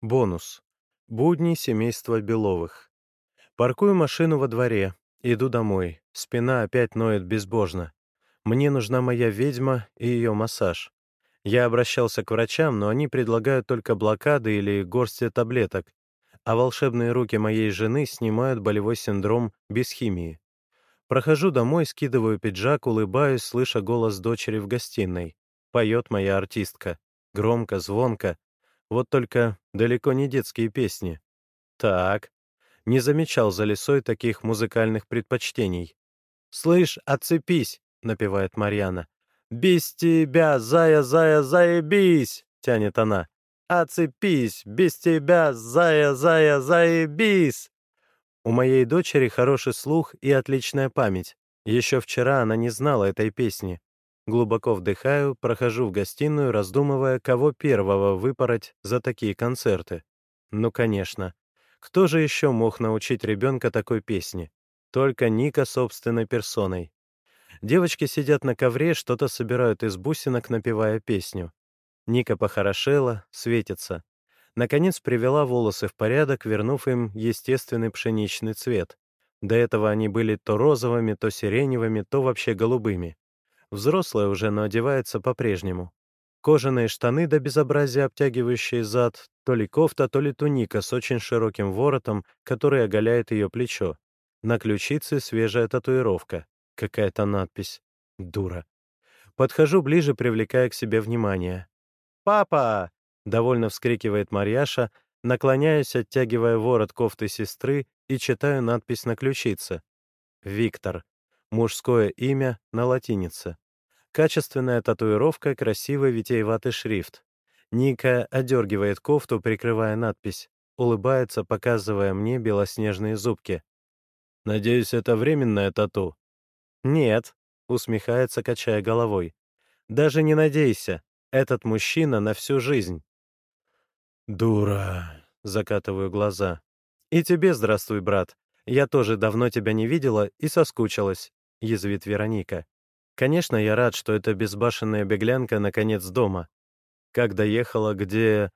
Бонус. Будни семейства Беловых. Паркую машину во дворе, иду домой. Спина опять ноет безбожно. Мне нужна моя ведьма и ее массаж. Я обращался к врачам, но они предлагают только блокады или горсти таблеток, а волшебные руки моей жены снимают болевой синдром без химии. Прохожу домой, скидываю пиджак, улыбаюсь, слыша голос дочери в гостиной. Поет моя артистка. Громко, звонко, вот только далеко не детские песни. Так, не замечал за лесой таких музыкальных предпочтений. «Слышь, отцепись!» — напевает Марьяна. «Без тебя, зая, зая, заебись!» — тянет она. «Отцепись! Без тебя, зая, зая, заебись!» У моей дочери хороший слух и отличная память. Еще вчера она не знала этой песни. Глубоко вдыхаю, прохожу в гостиную, раздумывая, кого первого выпороть за такие концерты. Ну, конечно. Кто же еще мог научить ребенка такой песне? Только Ника собственной персоной. Девочки сидят на ковре, что-то собирают из бусинок, напевая песню. Ника похорошела, светится. Наконец привела волосы в порядок, вернув им естественный пшеничный цвет. До этого они были то розовыми, то сиреневыми, то вообще голубыми. Взрослая уже, но одевается по-прежнему. Кожаные штаны до безобразия обтягивающие зад, то ли кофта, то ли туника с очень широким воротом, который оголяет ее плечо. На ключице свежая татуировка. Какая-то надпись. Дура. Подхожу ближе, привлекая к себе внимание. «Папа!» — довольно вскрикивает Марьяша, наклоняясь, оттягивая ворот кофты сестры и читаю надпись на ключице. «Виктор. Мужское имя на латинице. Качественная татуировка, красивый витиеватый шрифт. Ника одергивает кофту, прикрывая надпись. Улыбается, показывая мне белоснежные зубки. «Надеюсь, это временная тату?» «Нет», — усмехается, качая головой. «Даже не надейся. Этот мужчина на всю жизнь». «Дура», — закатываю глаза. «И тебе здравствуй, брат. Я тоже давно тебя не видела и соскучилась. — язвит Вероника. «Конечно, я рад, что эта безбашенная беглянка наконец дома. Как доехала, где...»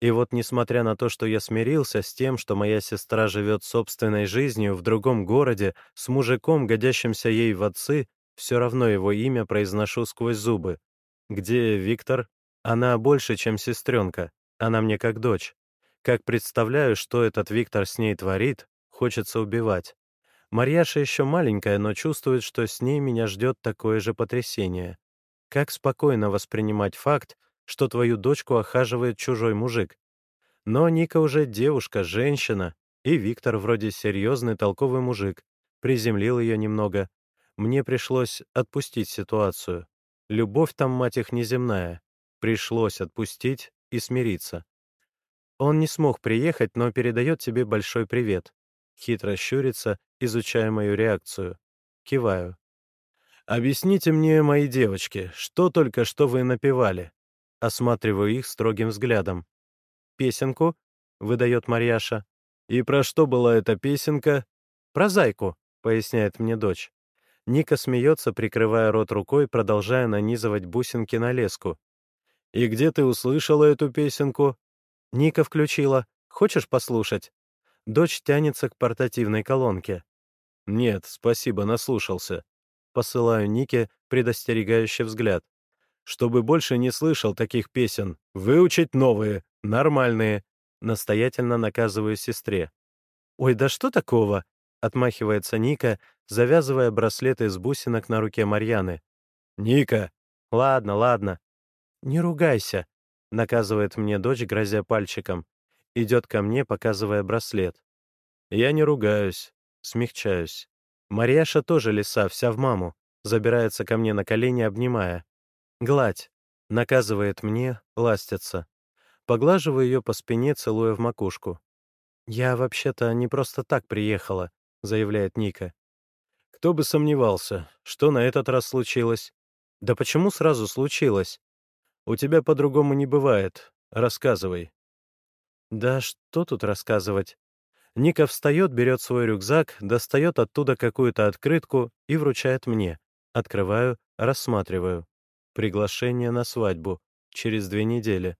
И вот, несмотря на то, что я смирился с тем, что моя сестра живет собственной жизнью в другом городе, с мужиком, годящимся ей в отцы, все равно его имя произношу сквозь зубы. Где Виктор? Она больше, чем сестренка. Она мне как дочь. Как представляю, что этот Виктор с ней творит, хочется убивать. Марьяша еще маленькая, но чувствует, что с ней меня ждет такое же потрясение. Как спокойно воспринимать факт, что твою дочку охаживает чужой мужик? Но Ника уже девушка, женщина, и Виктор вроде серьезный, толковый мужик. Приземлил ее немного. Мне пришлось отпустить ситуацию. Любовь там, мать их, неземная. Пришлось отпустить и смириться. Он не смог приехать, но передает тебе большой привет. Хитро щурится, изучая мою реакцию. Киваю. «Объясните мне, мои девочки, что только что вы напевали?» Осматриваю их строгим взглядом. «Песенку?» — выдает Марьяша. «И про что была эта песенка?» «Про зайку», — поясняет мне дочь. Ника смеется, прикрывая рот рукой, продолжая нанизывать бусинки на леску. «И где ты услышала эту песенку?» «Ника включила. Хочешь послушать?» Дочь тянется к портативной колонке. «Нет, спасибо, наслушался». Посылаю Нике предостерегающий взгляд. «Чтобы больше не слышал таких песен, выучить новые, нормальные». Настоятельно наказываю сестре. «Ой, да что такого?» — отмахивается Ника, завязывая браслет из бусинок на руке Марьяны. «Ника!» «Ладно, ладно». «Не ругайся», — наказывает мне дочь, грозя пальчиком. Идет ко мне, показывая браслет. Я не ругаюсь, смягчаюсь. Марьяша тоже лиса, вся в маму. Забирается ко мне на колени, обнимая. Гладь. Наказывает мне, ластится. Поглаживаю ее по спине, целуя в макушку. «Я вообще-то не просто так приехала», — заявляет Ника. «Кто бы сомневался, что на этот раз случилось?» «Да почему сразу случилось?» «У тебя по-другому не бывает. Рассказывай». Да что тут рассказывать? Ника встает, берет свой рюкзак, достает оттуда какую-то открытку и вручает мне. Открываю, рассматриваю. Приглашение на свадьбу. Через две недели.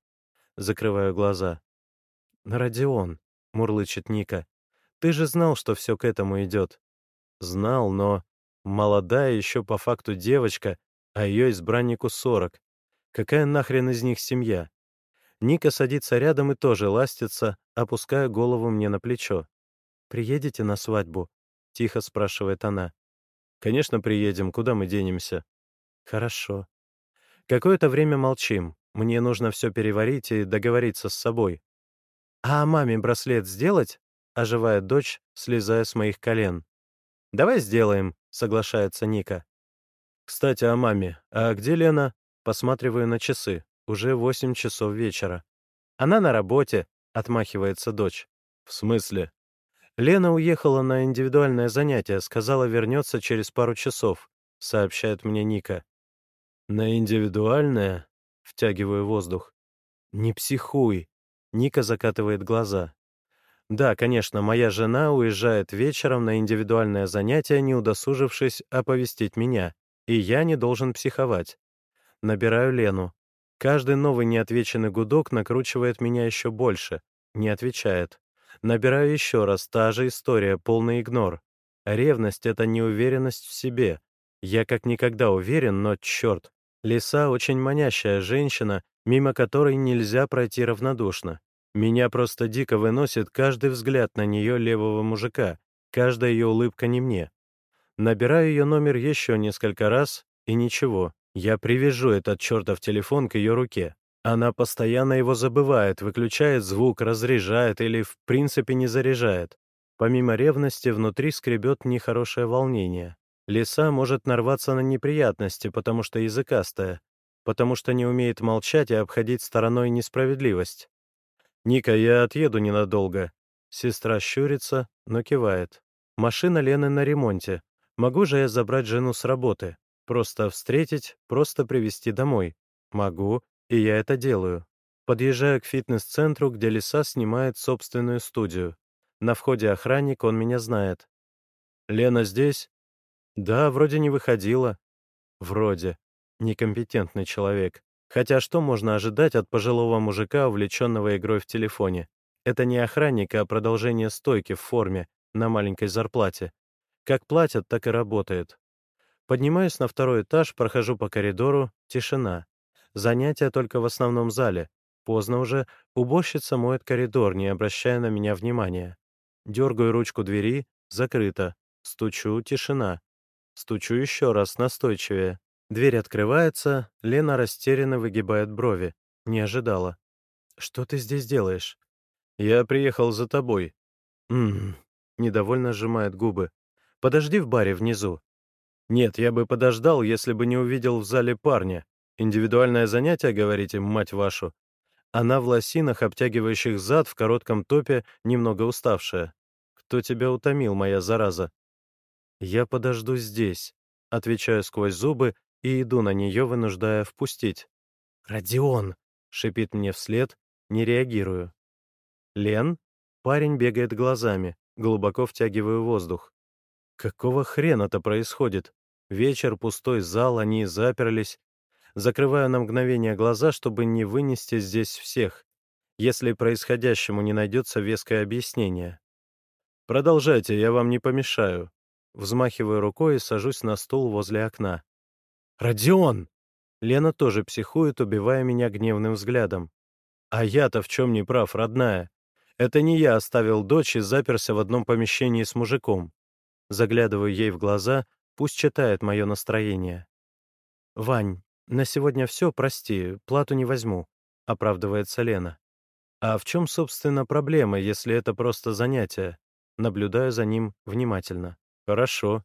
Закрываю глаза. «Родион», — мурлычет Ника, — «ты же знал, что все к этому идет». «Знал, но...» Молодая еще по факту девочка, а ее избраннику сорок. Какая нахрен из них семья? Ника садится рядом и тоже ластится, опуская голову мне на плечо. «Приедете на свадьбу?» — тихо спрашивает она. «Конечно, приедем. Куда мы денемся?» «Хорошо». Какое-то время молчим. Мне нужно все переварить и договориться с собой. «А маме браслет сделать?» — оживает дочь, слезая с моих колен. «Давай сделаем», — соглашается Ника. «Кстати, о маме. А где Лена?» Посматриваю на часы. Уже восемь часов вечера. «Она на работе», — отмахивается дочь. «В смысле?» «Лена уехала на индивидуальное занятие, сказала, вернется через пару часов», — сообщает мне Ника. «На индивидуальное?» — втягиваю воздух. «Не психуй», — Ника закатывает глаза. «Да, конечно, моя жена уезжает вечером на индивидуальное занятие, не удосужившись оповестить меня, и я не должен психовать. Набираю Лену. Каждый новый неотвеченный гудок накручивает меня еще больше. Не отвечает. Набираю еще раз, та же история, полный игнор. Ревность — это неуверенность в себе. Я как никогда уверен, но, черт, Лиса — очень манящая женщина, мимо которой нельзя пройти равнодушно. Меня просто дико выносит каждый взгляд на нее левого мужика, каждая ее улыбка не мне. Набираю ее номер еще несколько раз, и ничего. Я привяжу этот чертов телефон к ее руке. Она постоянно его забывает, выключает звук, разряжает или в принципе не заряжает. Помимо ревности, внутри скребет нехорошее волнение. Лиса может нарваться на неприятности, потому что языкастая, потому что не умеет молчать и обходить стороной несправедливость. «Ника, я отъеду ненадолго». Сестра щурится, но кивает. Машина Лены на ремонте. Могу же я забрать жену с работы? Просто встретить, просто привезти домой? Могу, и я это делаю. Подъезжаю к фитнес-центру, где Лиса снимает собственную студию. На входе охранник, он меня знает. «Лена здесь?» «Да, вроде не выходила». «Вроде. Некомпетентный человек. Хотя что можно ожидать от пожилого мужика, увлеченного игрой в телефоне? Это не охранник, а продолжение стойки в форме, на маленькой зарплате. Как платят, так и работает. Поднимаюсь на второй этаж, прохожу по коридору, тишина. Занятия только в основном зале. Поздно уже, уборщица моет коридор, не обращая на меня внимания. Дергаю ручку двери, закрыто. Стучу, тишина. Стучу еще раз, настойчивее. Дверь открывается, Лена растерянно выгибает брови. Не ожидала. «Что ты здесь делаешь?» «Я приехал за тобой». «Ммм...» Недовольно сжимает губы. «Подожди в баре внизу». «Нет, я бы подождал, если бы не увидел в зале парня. Индивидуальное занятие, говорите, мать вашу. Она в лосинах, обтягивающих зад, в коротком топе, немного уставшая. Кто тебя утомил, моя зараза? Я подожду здесь, отвечаю сквозь зубы и иду на нее, вынуждая впустить. «Родион!» — шипит мне вслед, не реагирую. «Лен?» — парень бегает глазами, глубоко втягиваю воздух. Какого хрена-то происходит? Вечер, пустой зал, они заперлись, закрываю на мгновение глаза, чтобы не вынести здесь всех, если происходящему не найдется веское объяснение. «Продолжайте, я вам не помешаю». Взмахиваю рукой и сажусь на стул возле окна. «Родион!» Лена тоже психует, убивая меня гневным взглядом. «А я-то в чем не прав, родная? Это не я оставил дочь и заперся в одном помещении с мужиком». Заглядываю ей в глаза, пусть читает мое настроение. «Вань, «На сегодня все, прости, плату не возьму», — оправдывается Лена. «А в чем, собственно, проблема, если это просто занятие?» Наблюдаю за ним внимательно. «Хорошо».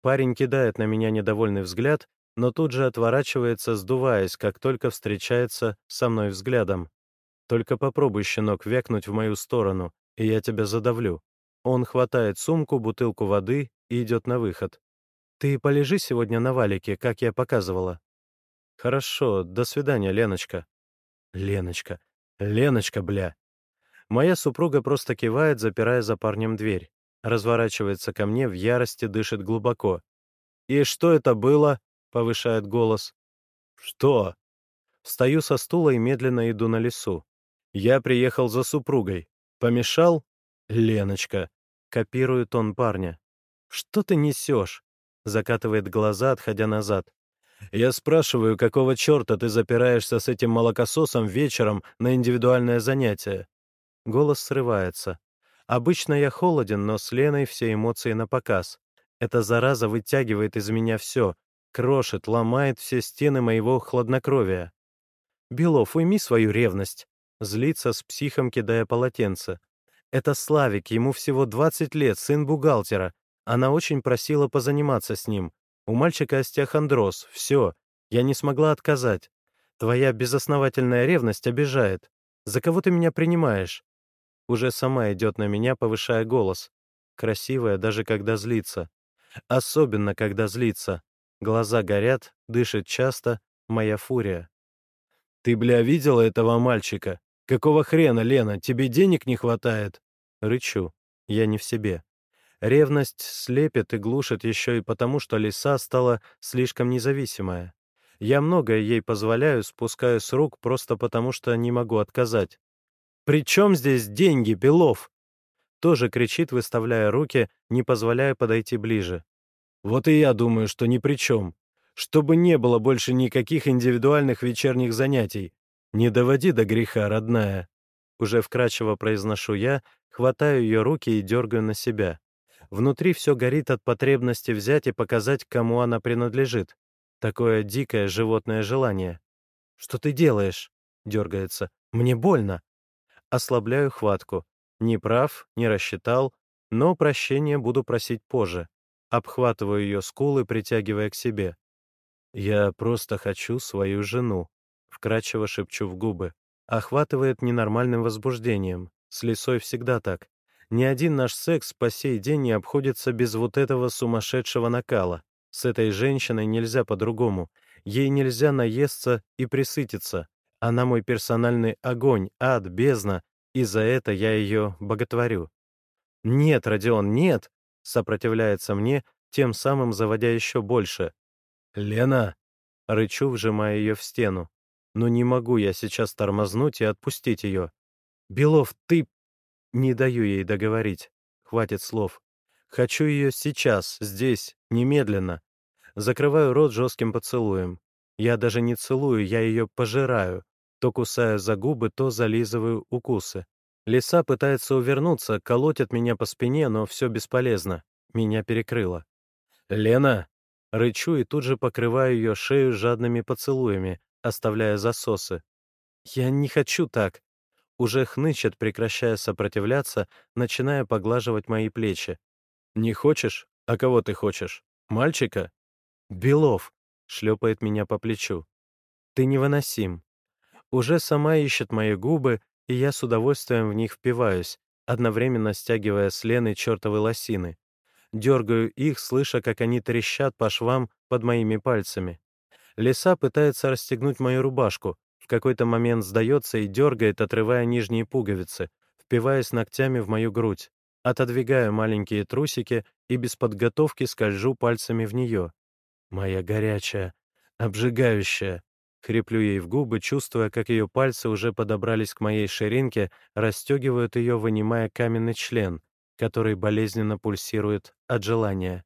Парень кидает на меня недовольный взгляд, но тут же отворачивается, сдуваясь, как только встречается со мной взглядом. «Только попробуй, щенок, вякнуть в мою сторону, и я тебя задавлю». Он хватает сумку, бутылку воды и идет на выход. «Ты полежи сегодня на валике, как я показывала», «Хорошо, до свидания, Леночка». «Леночка, Леночка, бля». Моя супруга просто кивает, запирая за парнем дверь. Разворачивается ко мне, в ярости дышит глубоко. «И что это было?» — повышает голос. «Что?» Встаю со стула и медленно иду на лесу. «Я приехал за супругой». Помешал? Леночка. Копирует он парня. Что ты несешь? Закатывает глаза, отходя назад. Я спрашиваю, какого черта ты запираешься с этим молокососом вечером на индивидуальное занятие? Голос срывается. Обычно я холоден, но с Леной все эмоции на показ. Эта зараза вытягивает из меня все, крошит, ломает все стены моего хладнокровия. «Белов, уйми свою ревность!» Злится с психом, кидая полотенце. «Это Славик, ему всего 20 лет, сын бухгалтера. Она очень просила позаниматься с ним. У мальчика остеохондроз, все. Я не смогла отказать. Твоя безосновательная ревность обижает. За кого ты меня принимаешь?» Уже сама идет на меня, повышая голос. Красивая, даже когда злится. Особенно, когда злится. Глаза горят, дышит часто, моя фурия. «Ты, бля, видела этого мальчика? Какого хрена, Лена, тебе денег не хватает?» Рычу. Я не в себе. Ревность слепит и глушит еще и потому, что лиса стала слишком независимая. Я многое ей позволяю, спускаю с рук просто потому, что не могу отказать. «При чем здесь деньги, Белов?» Тоже кричит, выставляя руки, не позволяя подойти ближе. «Вот и я думаю, что ни при чем. Чтобы не было больше никаких индивидуальных вечерних занятий. Не доводи до греха, родная». Уже вкрадчиво произношу я, хватаю ее руки и дергаю на себя. Внутри все горит от потребности взять и показать, кому она принадлежит. Такое дикое животное желание. «Что ты делаешь?» — дергается. «Мне больно». Ослабляю хватку. Не прав, не рассчитал, но прощения буду просить позже. Обхватываю ее скулы, притягивая к себе. «Я просто хочу свою жену», — вкрадчиво шепчу в губы. Охватывает ненормальным возбуждением. С лисой всегда так. Ни один наш секс по сей день не обходится без вот этого сумасшедшего накала. С этой женщиной нельзя по-другому. Ей нельзя наесться и присытиться. Она мой персональный огонь, ад, бездна, и за это я ее боготворю. «Нет, Родион, нет!» — сопротивляется мне, тем самым заводя еще больше. «Лена!» — рычу, вжимая ее в стену. «Но не могу я сейчас тормознуть и отпустить ее. Белов, ты не даю ей договорить. Хватит слов. Хочу ее сейчас, здесь, немедленно. Закрываю рот жестким поцелуем. Я даже не целую, я ее пожираю. То кусаю за губы, то зализываю укусы. Лиса пытается увернуться, колотит меня по спине, но все бесполезно. Меня перекрыло. «Лена!» Рычу и тут же покрываю ее шею жадными поцелуями, оставляя засосы. «Я не хочу так уже хнычет, прекращая сопротивляться, начиная поглаживать мои плечи. «Не хочешь? А кого ты хочешь? Мальчика?» «Белов!» — шлепает меня по плечу. «Ты невыносим». Уже сама ищет мои губы, и я с удовольствием в них впиваюсь, одновременно стягивая с Лены чертовы лосины. Дергаю их, слыша, как они трещат по швам под моими пальцами. Лиса пытается расстегнуть мою рубашку, какой-то момент сдается и дергает, отрывая нижние пуговицы, впиваясь ногтями в мою грудь. Отодвигаю маленькие трусики и без подготовки скольжу пальцами в нее. Моя горячая, обжигающая. Хриплю ей в губы, чувствуя, как ее пальцы уже подобрались к моей ширинке, расстегивают ее, вынимая каменный член, который болезненно пульсирует от желания.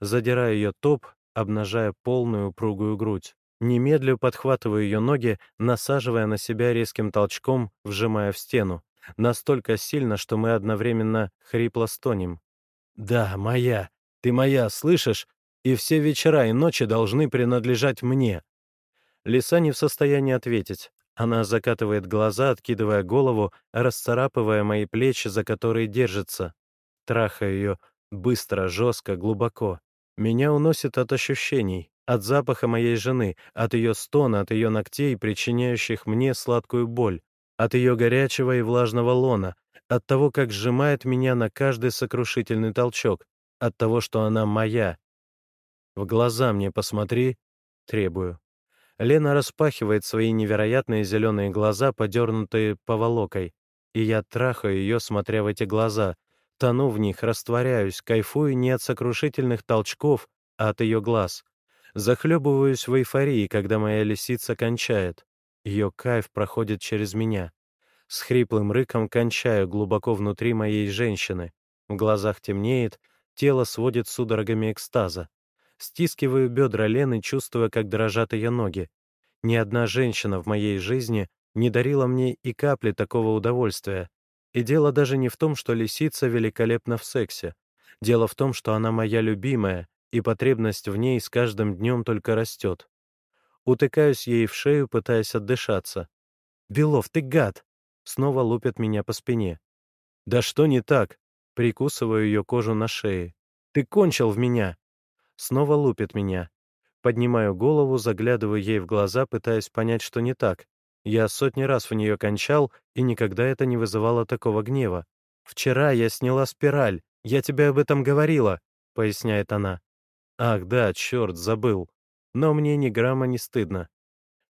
Задираю ее топ, обнажая полную упругую грудь. Немедлю подхватываю ее ноги, насаживая на себя резким толчком, вжимая в стену. Настолько сильно, что мы одновременно хрипло стонем. «Да, моя. Ты моя, слышишь? И все вечера и ночи должны принадлежать мне». Лиса не в состоянии ответить. Она закатывает глаза, откидывая голову, расцарапывая мои плечи, за которые держится. Трахаю ее быстро, жестко, глубоко. Меня уносит от ощущений, от запаха моей жены, от ее стона, от ее ногтей, причиняющих мне сладкую боль, от ее горячего и влажного лона, от того, как сжимает меня на каждый сокрушительный толчок, от того, что она моя. В глаза мне посмотри, требую. Лена распахивает свои невероятные зеленые глаза, подернутые поволокой, и я трахаю ее, смотря в эти глаза, тону в них, растворяюсь, кайфую не от сокрушительных толчков, а от ее глаз — Захлебываюсь в эйфории, когда моя лисица кончает. Ее кайф проходит через меня. С хриплым рыком кончаю глубоко внутри моей женщины. В глазах темнеет, тело сводит судорогами экстаза. Стискиваю бедра Лены, чувствуя, как дрожат ее ноги. Ни одна женщина в моей жизни не дарила мне и капли такого удовольствия. И дело даже не в том, что лисица великолепна в сексе. Дело в том, что она моя любимая, и потребность в ней с каждым днем только растет. Утыкаюсь ей в шею, пытаясь отдышаться. «Белов, ты гад!» Снова лупят меня по спине. «Да что не так?» Прикусываю ее кожу на шее. «Ты кончил в меня!» Снова лупит меня. Поднимаю голову, заглядываю ей в глаза, пытаясь понять, что не так. Я сотни раз в нее кончал, и никогда это не вызывало такого гнева. «Вчера я сняла спираль. Я тебе об этом говорила», — поясняет она. «Ах, да, черт, забыл. Но мне ни грамма не стыдно.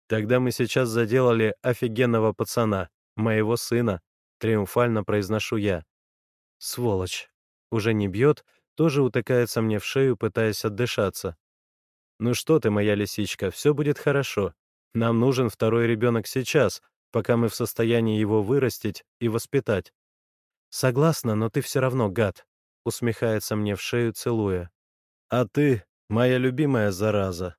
Тогда мы сейчас заделали офигенного пацана, моего сына», — триумфально произношу я. «Сволочь. Уже не бьет, тоже утыкается мне в шею, пытаясь отдышаться. «Ну что ты, моя лисичка, все будет хорошо. Нам нужен второй ребенок сейчас, пока мы в состоянии его вырастить и воспитать». «Согласна, но ты все равно гад», — усмехается мне в шею, целуя. «А ты, моя любимая зараза»,